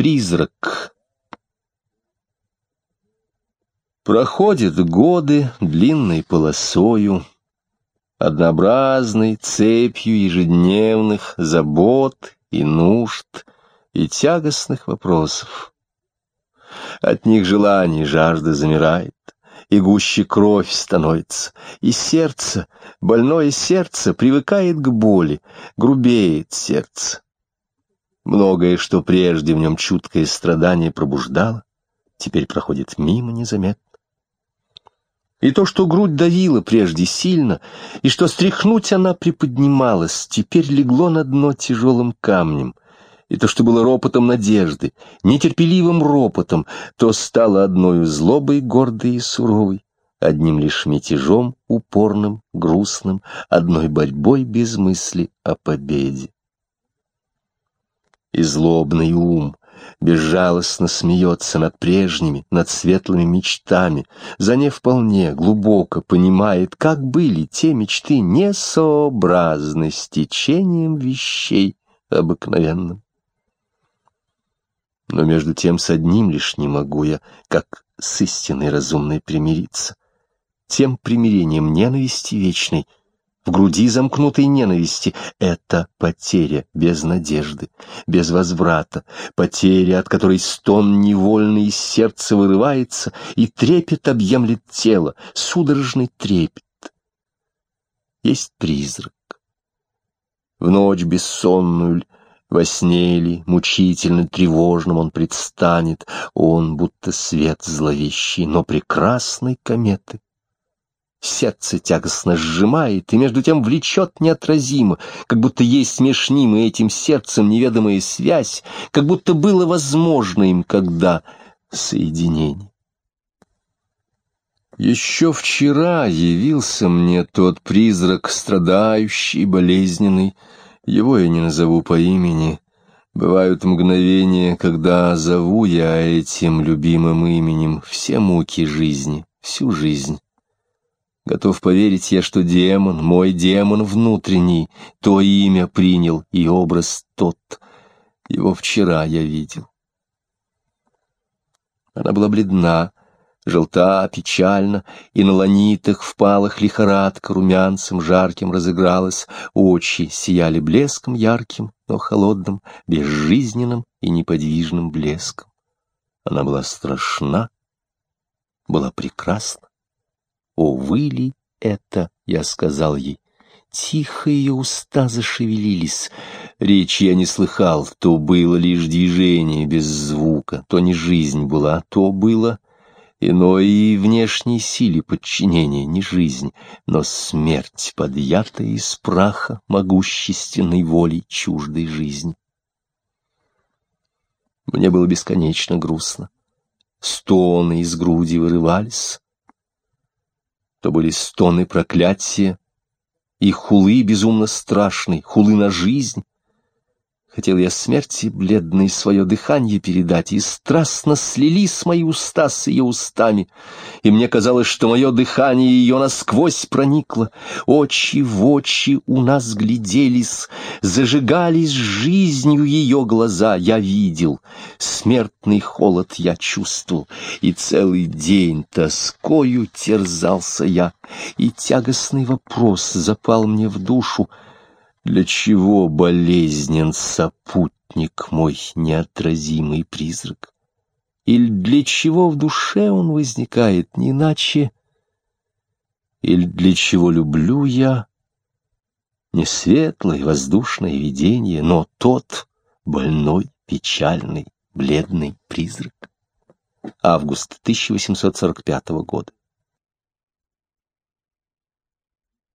Призрак. Проходят годы длинной полосою, Однообразной цепью ежедневных забот и нужд и тягостных вопросов. От них желание жажда замирает, и гуще кровь становится, и сердце, больное сердце, привыкает к боли, грубеет сердце. Многое, что прежде в нем чуткое страдание пробуждало, теперь проходит мимо незаметно. И то, что грудь давила прежде сильно, и что стряхнуть она приподнималась, теперь легло на дно тяжелым камнем, и то, что было ропотом надежды, нетерпеливым ропотом, то стало одной злобой гордой и суровой, одним лишь мятежом упорным, грустным, одной борьбой без мысли о победе и злобный ум безжалостно смеется над прежними, над светлыми мечтами, за не вполне глубоко понимает, как были те мечты несообразны с течением вещей обыкновенным. Но между тем с одним лишь не могу я, как с истинной разумной примириться, тем примирением ненависти вечной — в груди замкнутой ненависти — это потеря без надежды, без возврата, потеря, от которой стон невольный из сердца вырывается, и трепет объемлет тело, судорожный трепет. Есть призрак. В ночь бессонную во сне ли, мучительно тревожным он предстанет, он будто свет зловещий, но прекрасной кометы Сердце тягостно сжимает и между тем влечет неотразимо, как будто есть меж ним и этим сердцем неведомая связь, как будто было возможно им когда соединение. Еще вчера явился мне тот призрак, страдающий, болезненный, его я не назову по имени. Бывают мгновения, когда зову я этим любимым именем все муки жизни, всю жизнь. Готов поверить я, что демон, мой демон внутренний, то имя принял и образ тот. Его вчера я видел. Она была бледна, желта, печальна, и на ланитах впалых лихорадка румянцем жарким разыгралась, очи сияли блеском ярким, но холодным, безжизненным и неподвижным блеском. Она была страшна, была прекрасна. «О, вы ли это?» — я сказал ей. Тихо ее уста зашевелились. Речи я не слыхал, то было лишь движение без звука, то не жизнь была, то было иной и внешней силе подчинения, не жизнь, но смерть, подъятая из праха могущественной волей чуждой жизни. Мне было бесконечно грустно. Стоны из груди вырывались, то были стоны проклятия и хулы безумно страшной, хулы на жизнь, Хотел я смерти бледной свое дыхание передать, и страстно слились мои уста с ее устами, и мне казалось, что мое дыхание ее насквозь проникло. Очи в очи у нас гляделись, зажигались жизнью ее глаза. Я видел, смертный холод я чувствовал, и целый день тоскою терзался я, и тягостный вопрос запал мне в душу — для чего болезнен сопутник мой, неотразимый призрак? Или для чего в душе он возникает, не иначе? Или для чего люблю я? Не светлое воздушное видение, но тот больной, печальный, бледный призрак. Август 1845 года.